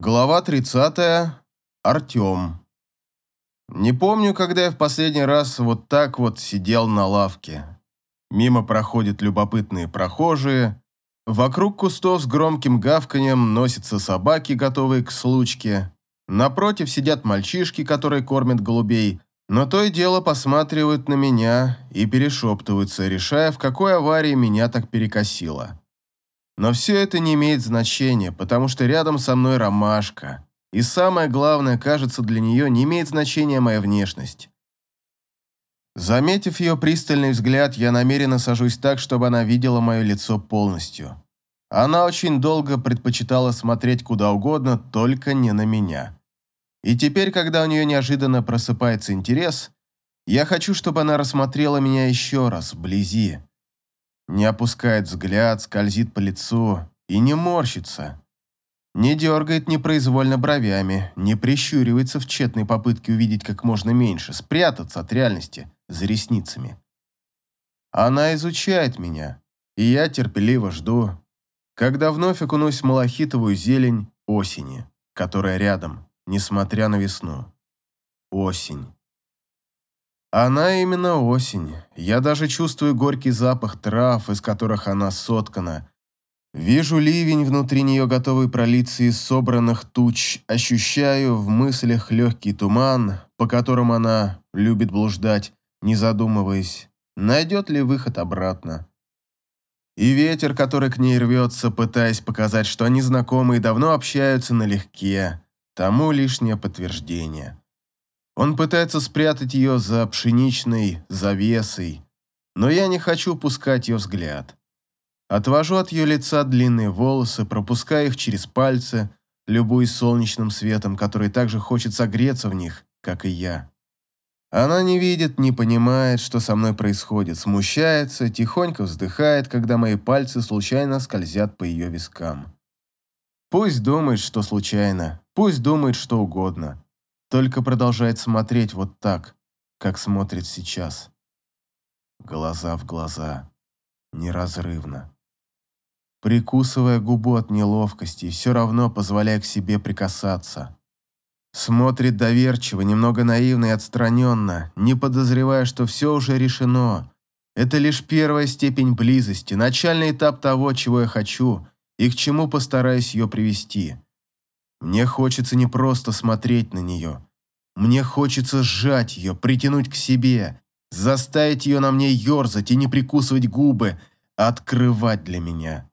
Глава 30. Артем. Не помню, когда я в последний раз вот так вот сидел на лавке. Мимо проходят любопытные прохожие. Вокруг кустов с громким гавканьем носятся собаки, готовые к случке. Напротив сидят мальчишки, которые кормят голубей, но то и дело посматривают на меня и перешептываются, решая, в какой аварии меня так перекосило. Но все это не имеет значения, потому что рядом со мной ромашка. И самое главное, кажется, для нее не имеет значения моя внешность. Заметив ее пристальный взгляд, я намеренно сажусь так, чтобы она видела мое лицо полностью. Она очень долго предпочитала смотреть куда угодно, только не на меня. И теперь, когда у нее неожиданно просыпается интерес, я хочу, чтобы она рассмотрела меня еще раз, вблизи, не опускает взгляд, скользит по лицу и не морщится. Не дергает непроизвольно бровями, не прищуривается в тщетной попытке увидеть как можно меньше, спрятаться от реальности за ресницами. Она изучает меня, и я терпеливо жду, когда вновь окунусь в малахитовую зелень осени, которая рядом, несмотря на весну. Осень. Она именно осень. Я даже чувствую горький запах трав, из которых она соткана. Вижу ливень внутри нее, готовый пролиться из собранных туч. Ощущаю в мыслях легкий туман, по которому она любит блуждать, не задумываясь, найдет ли выход обратно. И ветер, который к ней рвется, пытаясь показать, что они знакомы и давно общаются налегке, тому лишнее подтверждение. Он пытается спрятать ее за пшеничной завесой, но я не хочу пускать ее взгляд. Отвожу от ее лица длинные волосы, пропуская их через пальцы, любуясь солнечным светом, который также хочет согреться в них, как и я. Она не видит, не понимает, что со мной происходит, смущается, тихонько вздыхает, когда мои пальцы случайно скользят по ее вискам. Пусть думает, что случайно, пусть думает, что угодно только продолжает смотреть вот так, как смотрит сейчас. Глаза в глаза, неразрывно. Прикусывая губу от неловкости и все равно позволяя к себе прикасаться. Смотрит доверчиво, немного наивно и отстраненно, не подозревая, что все уже решено. Это лишь первая степень близости, начальный этап того, чего я хочу и к чему постараюсь ее привести. Мне хочется не просто смотреть на нее. Мне хочется сжать ее, притянуть к себе, заставить ее на мне ерзать и не прикусывать губы, а открывать для меня.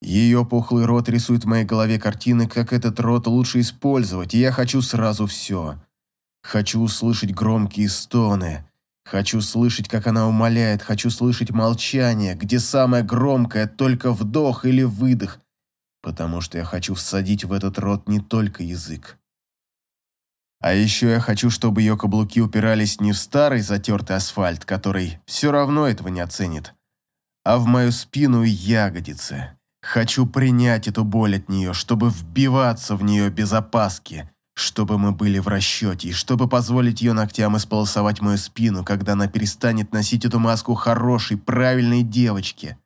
Ее пухлый рот рисует в моей голове картины, как этот рот лучше использовать, и я хочу сразу все. Хочу услышать громкие стоны. Хочу слышать, как она умоляет, хочу слышать молчание, где самое громкое только вдох или выдох, потому что я хочу всадить в этот рот не только язык. А еще я хочу, чтобы ее каблуки упирались не в старый затертый асфальт, который все равно этого не оценит, а в мою спину и ягодицы. Хочу принять эту боль от нее, чтобы вбиваться в нее без опаски, чтобы мы были в расчете, и чтобы позволить ее ногтям исполосовать мою спину, когда она перестанет носить эту маску хорошей, правильной девочки.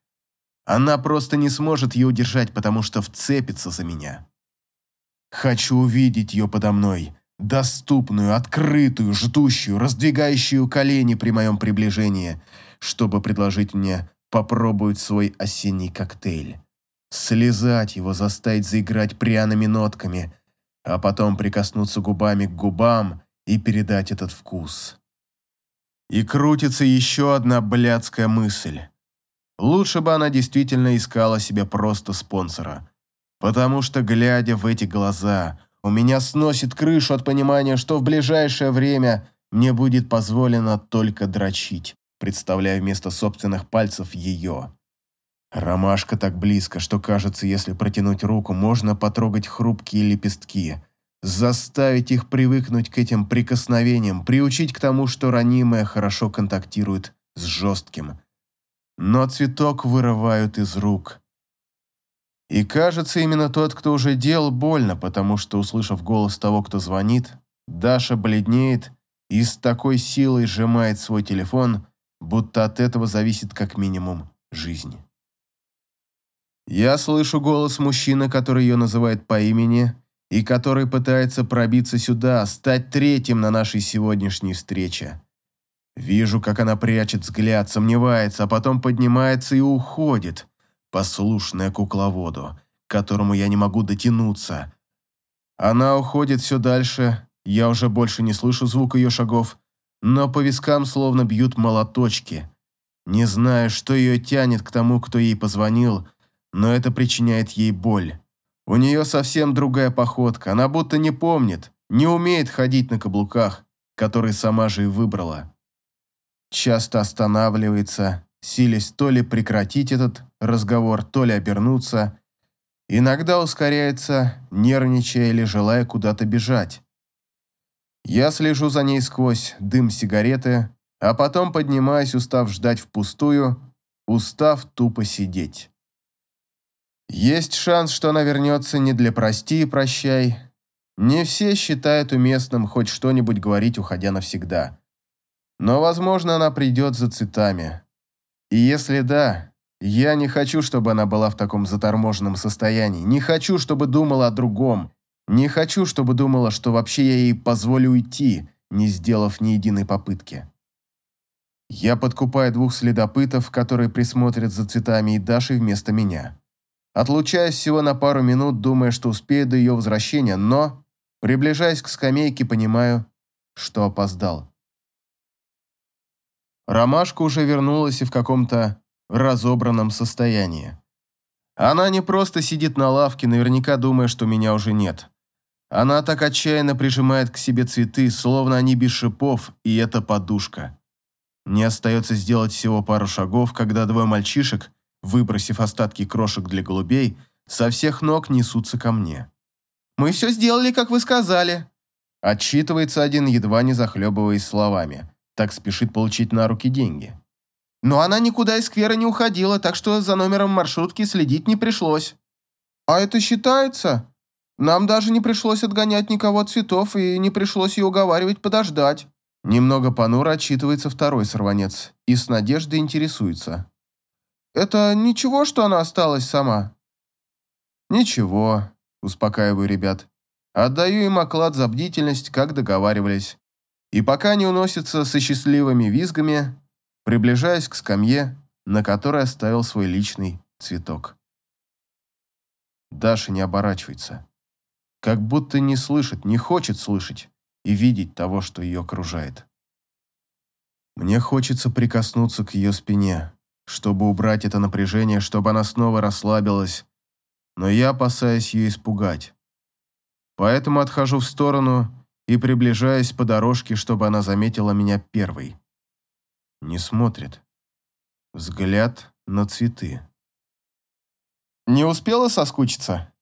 Она просто не сможет ее удержать, потому что вцепится за меня. Хочу увидеть ее подо мной, доступную, открытую, ждущую, раздвигающую колени при моем приближении, чтобы предложить мне попробовать свой осенний коктейль. Слезать его, заставить заиграть пряными нотками, а потом прикоснуться губами к губам и передать этот вкус. И крутится еще одна блядская мысль. Лучше бы она действительно искала себе просто спонсора. Потому что, глядя в эти глаза, у меня сносит крышу от понимания, что в ближайшее время мне будет позволено только дрочить, представляя вместо собственных пальцев ее. Ромашка так близко, что кажется, если протянуть руку, можно потрогать хрупкие лепестки, заставить их привыкнуть к этим прикосновениям, приучить к тому, что ранимое хорошо контактирует с жестким, но цветок вырывают из рук. И кажется, именно тот, кто уже делал больно, потому что, услышав голос того, кто звонит, Даша бледнеет и с такой силой сжимает свой телефон, будто от этого зависит как минимум жизнь. Я слышу голос мужчины, который ее называет по имени, и который пытается пробиться сюда, стать третьим на нашей сегодняшней встрече. Вижу, как она прячет взгляд, сомневается, а потом поднимается и уходит, послушная кукловоду, к которому я не могу дотянуться. Она уходит все дальше, я уже больше не слышу звук ее шагов, но по вискам словно бьют молоточки. Не знаю, что ее тянет к тому, кто ей позвонил, но это причиняет ей боль. У нее совсем другая походка, она будто не помнит, не умеет ходить на каблуках, которые сама же и выбрала. Часто останавливается, силясь то ли прекратить этот разговор, то ли обернуться. Иногда ускоряется, нервничая или желая куда-то бежать. Я слежу за ней сквозь дым сигареты, а потом поднимаюсь, устав ждать впустую, устав тупо сидеть. Есть шанс, что она вернется не для «прости и прощай». Не все считают уместным хоть что-нибудь говорить, уходя навсегда. Но, возможно, она придет за цветами. И если да, я не хочу, чтобы она была в таком заторможенном состоянии. Не хочу, чтобы думала о другом. Не хочу, чтобы думала, что вообще я ей позволю уйти, не сделав ни единой попытки. Я подкупаю двух следопытов, которые присмотрят за цветами и Дашей вместо меня. Отлучаюсь всего на пару минут, думая, что успею до ее возвращения, но, приближаясь к скамейке, понимаю, что опоздал. Ромашка уже вернулась и в каком-то разобранном состоянии. Она не просто сидит на лавке, наверняка думая, что меня уже нет. Она так отчаянно прижимает к себе цветы, словно они без шипов, и это подушка. Мне остается сделать всего пару шагов, когда двое мальчишек, выбросив остатки крошек для голубей, со всех ног несутся ко мне. «Мы все сделали, как вы сказали», – отчитывается один, едва не захлебываясь словами. Так спешит получить на руки деньги. «Но она никуда из сквера не уходила, так что за номером маршрутки следить не пришлось». «А это считается?» Нам даже не пришлось отгонять никого от цветов и не пришлось ее уговаривать подождать. Немного понуро отчитывается второй сорванец и с надеждой интересуется. «Это ничего, что она осталась сама?» «Ничего», – успокаиваю ребят. Отдаю им оклад за бдительность, как договаривались. И пока не уносятся со счастливыми визгами, приближаясь к скамье, на которой оставил свой личный цветок. Даша не оборачивается как будто не слышит, не хочет слышать и видеть того, что ее окружает. Мне хочется прикоснуться к ее спине, чтобы убрать это напряжение, чтобы она снова расслабилась, но я опасаюсь ее испугать. Поэтому отхожу в сторону и приближаюсь по дорожке, чтобы она заметила меня первой. Не смотрит. Взгляд на цветы. «Не успела соскучиться?»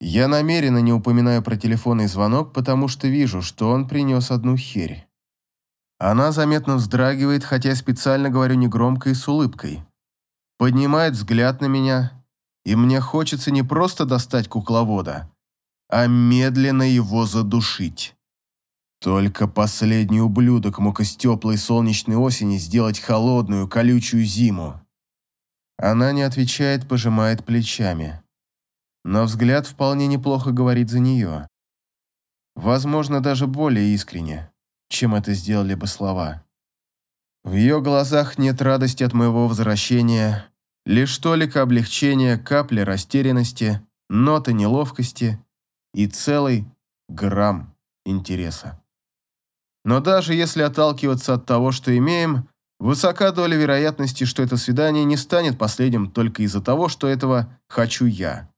Я намеренно не упоминаю про телефонный звонок, потому что вижу, что он принес одну херь. Она заметно вздрагивает, хотя я специально говорю негромко и с улыбкой. Поднимает взгляд на меня, и мне хочется не просто достать кукловода, а медленно его задушить. Только последний ублюдок мог из теплой солнечной осени сделать холодную, колючую зиму. Она не отвечает, пожимает плечами но взгляд вполне неплохо говорит за нее. Возможно, даже более искренне, чем это сделали бы слова. В ее глазах нет радости от моего возвращения, лишь толика облегчения, капли растерянности, ноты неловкости и целый грамм интереса. Но даже если отталкиваться от того, что имеем, высока доля вероятности, что это свидание не станет последним только из-за того, что этого хочу я.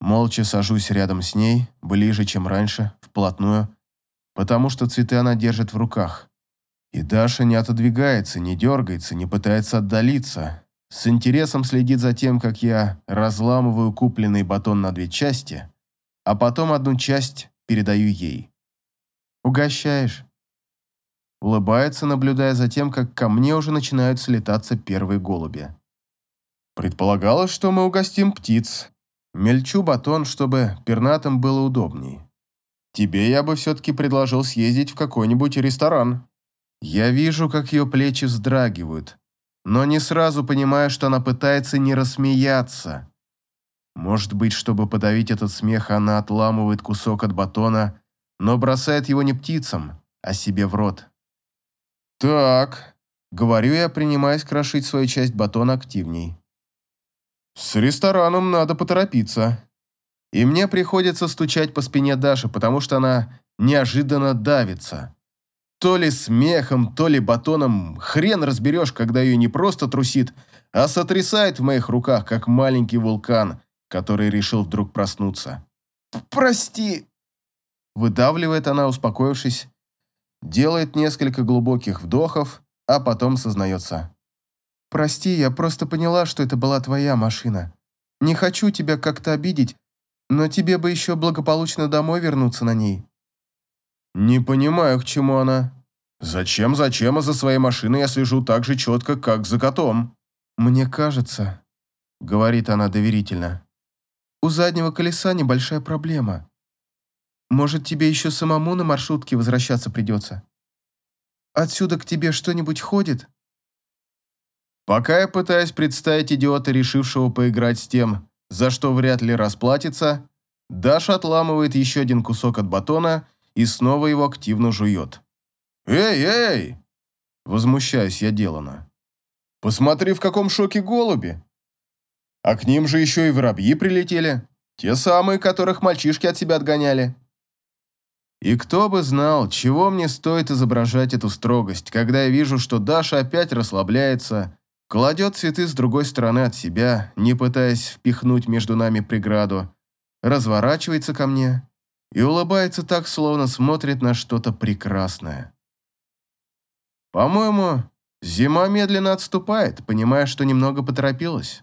Молча сажусь рядом с ней, ближе, чем раньше, вплотную, потому что цветы она держит в руках. И Даша не отодвигается, не дергается, не пытается отдалиться. С интересом следит за тем, как я разламываю купленный батон на две части, а потом одну часть передаю ей. «Угощаешь?» Улыбается, наблюдая за тем, как ко мне уже начинают слетаться первые голуби. «Предполагалось, что мы угостим птиц», Мельчу батон, чтобы пернатым было удобней. Тебе я бы все-таки предложил съездить в какой-нибудь ресторан. Я вижу, как ее плечи вздрагивают, но не сразу понимаю, что она пытается не рассмеяться. Может быть, чтобы подавить этот смех, она отламывает кусок от батона, но бросает его не птицам, а себе в рот. «Так», — говорю я, принимаясь крошить свою часть батона активней. «С рестораном надо поторопиться». И мне приходится стучать по спине Даши, потому что она неожиданно давится. То ли смехом, то ли батоном, хрен разберешь, когда ее не просто трусит, а сотрясает в моих руках, как маленький вулкан, который решил вдруг проснуться. «Прости!» Выдавливает она, успокоившись, делает несколько глубоких вдохов, а потом сознается. «Прости, я просто поняла, что это была твоя машина. Не хочу тебя как-то обидеть, но тебе бы еще благополучно домой вернуться на ней». «Не понимаю, к чему она. Зачем, зачем, а за своей машиной я слежу так же четко, как за котом?» «Мне кажется», — говорит она доверительно, — «у заднего колеса небольшая проблема. Может, тебе еще самому на маршрутке возвращаться придется? Отсюда к тебе что-нибудь ходит?» Пока я пытаюсь представить идиота, решившего поиграть с тем, за что вряд ли расплатится, Даша отламывает еще один кусок от батона и снова его активно жует. «Эй, эй!» Возмущаюсь я делано. «Посмотри, в каком шоке голуби! А к ним же еще и воробьи прилетели, те самые, которых мальчишки от себя отгоняли». И кто бы знал, чего мне стоит изображать эту строгость, когда я вижу, что Даша опять расслабляется, кладет цветы с другой стороны от себя, не пытаясь впихнуть между нами преграду, разворачивается ко мне и улыбается так, словно смотрит на что-то прекрасное. По-моему, зима медленно отступает, понимая, что немного поторопилась.